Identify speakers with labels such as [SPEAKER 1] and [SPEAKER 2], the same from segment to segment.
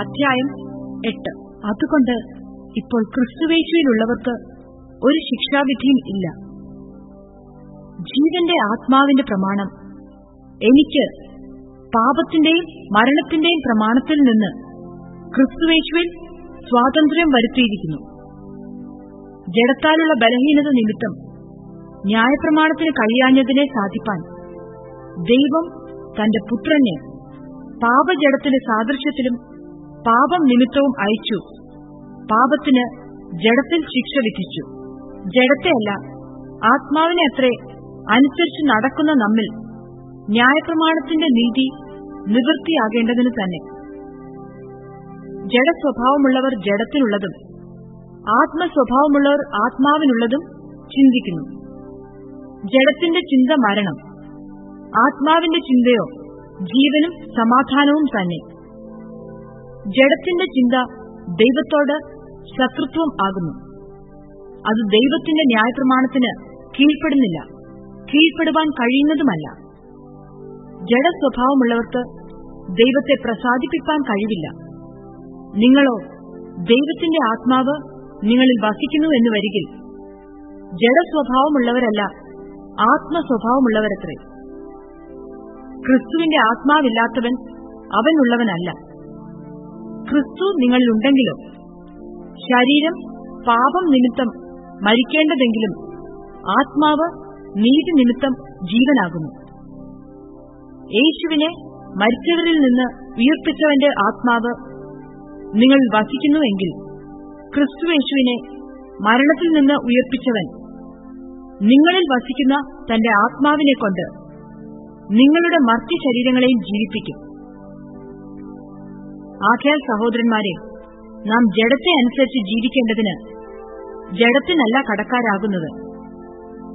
[SPEAKER 1] അധ്യായം എട്ട്. അതുകൊണ്ട് ഇപ്പോൾ ക്രിസ്തുവേശുവിലുള്ളവർക്ക് ഒരു ശിക്ഷാവിധിയും ഇല്ല. ജീവന്റെ ആത്മാവിന്റെ പ്രമാണം എനിക്ക് പാപത്തിന്റെയും മരണത്തിന്റെയും പ്രമാണത്തിൽ നിന്ന് ക്രിസ്തുവേശുവിൽ സ്വാതന്ത്ര്യം വരുത്തിയിരിക്കുന്നു. ജഡത്താലുള്ള ബലഹീനത നിമിത്തം ന്യായപ്രമാണത്തിന് കഴിയാഞ്ഞതിനെ സാധിപ്പാൻ ദൈവം തന്റെ പുത്രനെ പാപജടത്തിന്റെ സാദൃശ്യത്തിലും പാപം നിമിത്തവും അയച്ചു. പാപത്തിന് ജഡത്തിൽ ശിക്ഷ വിധിച്ചു. ജഡത്തെയല്ല ആത്മാവിനെ അത്രേ അനുസരിച്ച് നടക്കുന്ന നമ്മിൽ ന്യായപ്രമാണത്തിന്റെ നീതി നിവൃത്തിയാകേണ്ടതിന് തന്നെ. ജഡസ്വഭാവമുള്ളവർ ജഡത്തിനുള്ളതും ആത്മസ്വഭാവമുള്ളവർ ആത്മാവിനുള്ളതും ചിന്തിക്കുന്നു. ജഡത്തിന്റെ ചിന്ത മരണം ആത്മാവിന്റെ ചിന്തയോ ജീവനും സമാധാനവും തന്നെ. ജഡത്തിന്റെ ചിന്ത ദൈവത്തോട് ശത്രുത്വം ആകുന്നു. അത് ദൈവത്തിന്റെ ന്യായപ്രമാണത്തിന് കീഴ്പ്പെടുന്നില്ല. കീഴ്പ്പെടുവാൻ കഴിയുന്നതുമല്ല. ജഡസ്വഭാവമുള്ളവർക്ക് ദൈവത്തെ പ്രസാദിപ്പിക്കാൻ കഴിവില്ല. നിങ്ങളോ ദൈവത്തിന്റെ ആത്മാവ് നിങ്ങളിൽ വസിക്കുന്നു എന്ന് വരികിൽ ജഡസ്വഭാവമുള്ളവരല്ല ആത്മസ്വഭാവമുള്ളവരത്രേ. ക്രിസ്തുവിന്റെ ആത്മാവില്ലാത്തവൻ അവനുള്ളവനല്ല. ക്രിസ്തു നിങ്ങളിലുണ്ടെങ്കിലും ശരീരം പാപം നിമിത്തം മരിക്കേണ്ടതെങ്കിലും ആത്മാവ് നീതി നിമിത്തം ജീവനാകുന്നു. യേശുവിനെ മരിച്ചവരിൽ നിന്ന് ഉയർപ്പിച്ചവന്റെ ആത്മാവ് നിങ്ങൾ വസിക്കുന്നുവെങ്കിൽ ക്രിസ്തു യേശുവിനെ മരണത്തിൽ നിന്ന് ഉയർപ്പിച്ചവൻ നിങ്ങളിൽ വസിക്കുന്ന തന്റെ ആത്മാവിനെ കൊണ്ട് നിങ്ങളുടെ മർത്തി ശരീരങ്ങളെയും ജീവിപ്പിക്കും. ആഖ്യാൽ സഹോദരന്മാരെ നാം ജഡത്തെ അനുസരിച്ച് ജീവിക്കേണ്ടതിന് ജഡത്തിനല്ല കടക്കാരാകുന്നത്.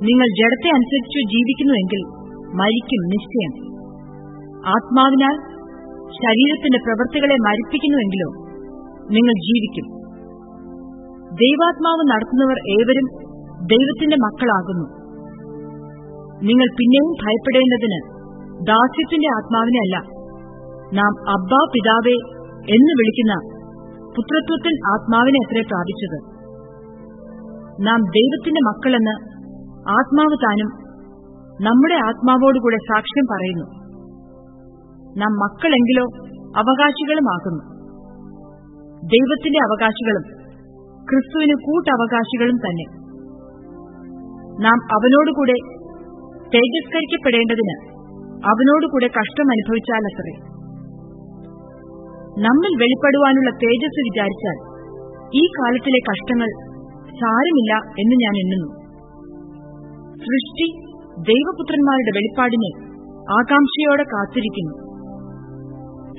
[SPEAKER 1] നിങ്ങൾ ജഡത്തെ അനുസരിച്ച് ജീവിക്കുന്നുവെങ്കിൽ മരിക്കും നിശ്ചയം. ആത്മാവിനാൽ ശരീരത്തിന്റെ പ്രവൃത്തികളെ മരിപ്പിക്കുന്നുവെങ്കിലോ നിങ്ങൾ ജീവിക്കും. ദൈവാത്മാവ് നടത്തുന്നവർ ഏവരും ദൈവത്തിന്റെ മക്കളാകുന്നു. നിങ്ങൾ പിന്നെയും ഭയപ്പെടേണ്ടതിന് ദാസ്യത്തിന്റെ ആത്മാവിനെ അല്ല നാം അബ്ബാ പിതാവേ എന്ന് വിളിക്കുന്ന പുത്രത്വത്തിൽ ആത്മാവിനെ എത്ര പ്രാപിച്ചത്? നാം ദൈവത്തിന്റെ മക്കളെന്ന് ആത്മാവ് താനും നമ്മുടെ ആത്മാവോടുകൂടെ സാക്ഷ്യം പറയുന്നു. നാം മക്കളെങ്കിലോ അവകാശികളുമാകുന്നു. ദൈവത്തിന്റെ അവകാശികളും ക്രിസ്തുവിന് കൂട്ടവകാശികളും തന്നെ. നാം അവനോടുകൂടെ തേജസ്കരിക്കപ്പെടേണ്ടതിന് അവനോടുകൂടെ കഷ്ടം അനുഭവിച്ചാലത്രേ. നമ്മിൽ വെളിപ്പെടുവാനുള്ള തേജസ് വിചാരിച്ചാൽ ഈ കാലത്തിലെ കഷ്ടങ്ങൾ സാരമില്ല എന്ന് ഞാൻ എണ്ണുന്നു. സൃഷ്ടി ദൈവപുത്രന്മാരുടെ വെളിപ്പാടിനെ ആകാംക്ഷയോടെ കാത്തിരിക്കുന്നു.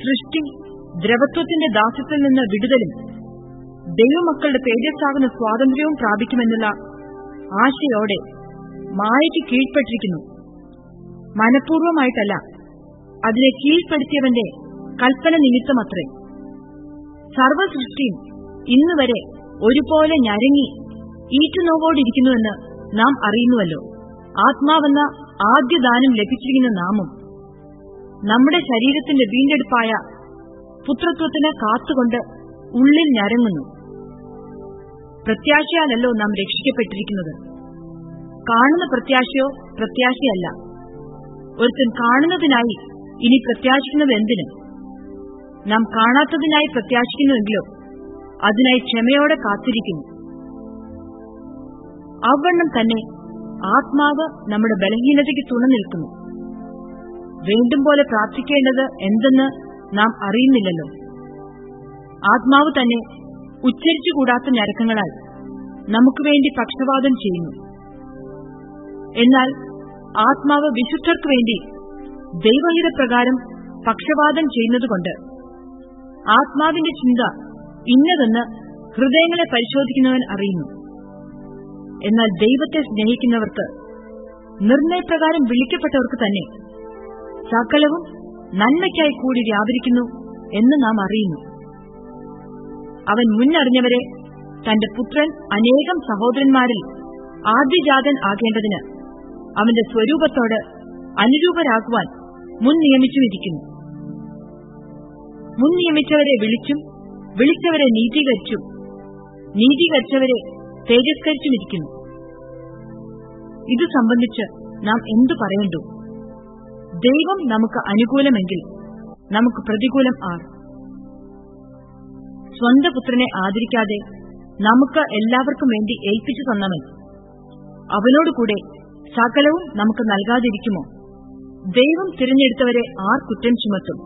[SPEAKER 1] സൃഷ്ടി ദ്രവത്വത്തിന്റെ ദാസ്യത്തിൽ നിന്ന് വിടുതലും ദൈവമക്കളുടെ തേജസ്സാകുന്ന സ്വാതന്ത്ര്യവും പ്രാപിക്കുമെന്നുള്ള ആശയോടെ മായയ്ക്ക് കീഴ്പ്പെട്ടിരിക്കുന്നു. മനഃപൂർവമായിട്ടല്ല അതിനെ കീഴ്പ്പെടുത്തിയവന്റെ കൽപ്പന നിമിത്തമത്രേ. സർവസൃഷ്ടിയും ഇന്നുവരെ ഒരുപോലെ ഞരങ്ങി ഈറ്റുനോവോടിരിക്കുന്നുവെന്ന് നാം അറിയുന്നുവല്ലോ. ആത്മാവെന്ന ആദ്യദാനം ലഭിച്ചിരിക്കുന്ന നാമം നമ്മുടെ ശരീരത്തിന്റെ വീണ്ടെടുപ്പായ പുത്രത്വത്തിന് കാത്തുകൊണ്ട് ഉള്ളിൽ ഞരങ്ങുന്നു. പ്രത്യാശയാലല്ലോ നാം രക്ഷിക്കപ്പെട്ടിരിക്കുന്നത്. കാണുന്ന പ്രത്യാശയോ പ്രത്യാശയല്ല. ഒരുത്തൻ കാണുന്നതിനായി ഇനി പ്രത്യാശിക്കുന്നത് എന്തിന്? നാം കാണാത്തതിനായി പ്രത്യാശിക്കുന്നുവെങ്കിലോ അതിനായി ക്ഷമയോടെ കാത്തിരിക്കുന്നു. അവണ്ണം തന്നെ ആത്മാവ് നമ്മുടെ ബലഹീനതയ്ക്ക് തുണ നിൽക്കുന്നു. വീണ്ടും പോലെ പ്രാർത്ഥിക്കേണ്ടത് എന്തെന്ന് നാം അറിയുന്നില്ലല്ലോ. ആത്മാവ് തന്നെ ഉച്ചരിച്ചുകൂടാത്ത ഞരക്കങ്ങളാൽ നമുക്ക് വേണ്ടി പക്ഷപാതം ചെയ്യുന്നു. എന്നാൽ ആത്മാവ് വിശുദ്ധർക്ക് വേണ്ടി ദൈവഹിതപ്രകാരം പക്ഷപാതം ചെയ്യുന്നതുകൊണ്ട് ആത്മാവിന്റെ ചിന്ത ഇന്നതെന്ന് ഹൃദയങ്ങളെ പരിശോധിക്കുന്നവൻ അറിയുന്നു. എന്നാൽ ദൈവത്തെ സ്നേഹിക്കുന്നവർക്ക് നിർണയപ്രകാരം വിളിക്കപ്പെട്ടവർക്ക് തന്നെ സകലവും നന്മയ്ക്കായി കൂടി വ്യാപരിക്കുന്നു എന്ന് നാം അറിയുന്നു. അവൻ മുന്നറിഞ്ഞവരെ തന്റെ പുത്രൻ അനേകം സഹോദരന്മാരിൽ ആദ്യജാതൻ ആകേണ്ടതിന് അവന്റെ സ്വരൂപത്തോട് അനുരൂപരാകുവാൻ മുൻ നിയമിച്ചുമിരിക്കുന്നു. മുൻ നിയമിച്ചവരെ വിളിച്ചും വിളിച്ചവരെ നീതീകരിച്ചും നീതീകരിച്ചവരെ തേജസ്കരിച്ചുമിരിക്കുന്നു. ഇത് സംബന്ധിച്ച് നാം എന്തു പറയണ്ടു? ദൈവം നമുക്ക് അനുകൂലമെങ്കിൽ നമുക്ക് പ്രതികൂലം ആർ സ്വന്തം പുത്രനെ ആദരിക്കാതെ നമുക്ക് എല്ലാവർക്കും വേണ്ടി ഏൽപ്പിച്ചു തന്നവൻ. അവനോടുകൂടെ സകലവും നമുക്ക് നൽകാതിരിക്കുമോ? ദൈവം തിരഞ്ഞെടുത്തവരെ ആർ കുറ്റം ചുമത്തും?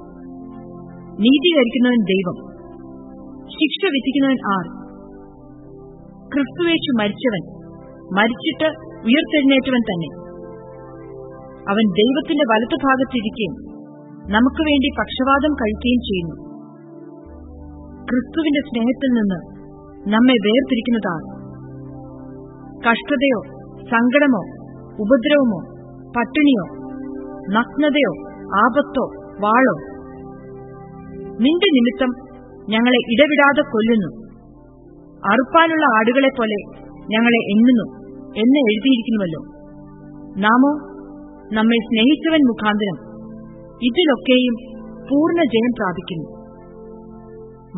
[SPEAKER 1] നീതീകരിക്കുന്നവൻ ദൈവം. ശിക്ഷ വിധിക്കുന്നവൻ ആർ? ക്രിസ്തുവേച്ചു മരിച്ചവൻ. മരിച്ചിട്ട് ഉയർത്തെഴുന്നേറ്റവൻ തന്നെ. അവൻ ദൈവത്തിന്റെ വലത്തുഭാഗത്തിരിക്കുകയും നമുക്ക് വേണ്ടി പക്ഷവാദം കഴിക്കുകയും ചെയ്യുന്നു. ക്രിസ്തുവിന്റെ സ്നേഹത്തിൽ നിന്ന് നമ്മെ വേർതിരിക്കുന്നതാണ് കഷ്ടതയോ സങ്കടമോ ഉപദ്രവമോ പട്ടിണിയോ നഗ്നതയോ ആപത്തോ വാളോ നിന്റെ നിമിത്തം ഞങ്ങളെ ഇടവിടാതെ കൊല്ലുന്നു. അറുപ്പാനുള്ള ആടുകളെ പോലെ ഞങ്ങളെ എണ്ണുന്നു എന്ന് എഴുതിയിരിക്കുന്നുവല്ലോ. നാമോ നമ്മെ സ്നേഹിച്ചവൻ മുഖാന്തരം ഇതിലൊക്കെയും പൂർണ ജയം പ്രാപിക്കുന്നു.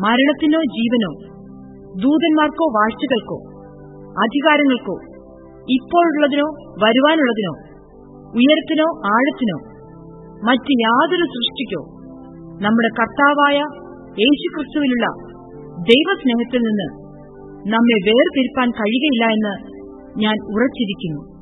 [SPEAKER 1] മരണത്തിനോ ജീവനോ ദൂതന്മാർക്കോ വാഴ്ചകൾക്കോ അധികാരങ്ങൾക്കോ ഇപ്പോഴുള്ളതിനോ വരുവാനുള്ളതിനോ ഉയരത്തിനോ ആഴത്തിനോ മറ്റ് യാതൊരു സൃഷ്ടിക്കോ നമ്മുടെ കർത്താവായ യേശുക്രിസ്തുവിലുള്ള ദൈവസ്നേഹത്തിൽ നിന്ന് നമ്മെ വേർതിരിപ്പാൻ കഴിയുകയില്ല എന്ന് ഞാൻ ഉറച്ചിരിക്കുന്നു.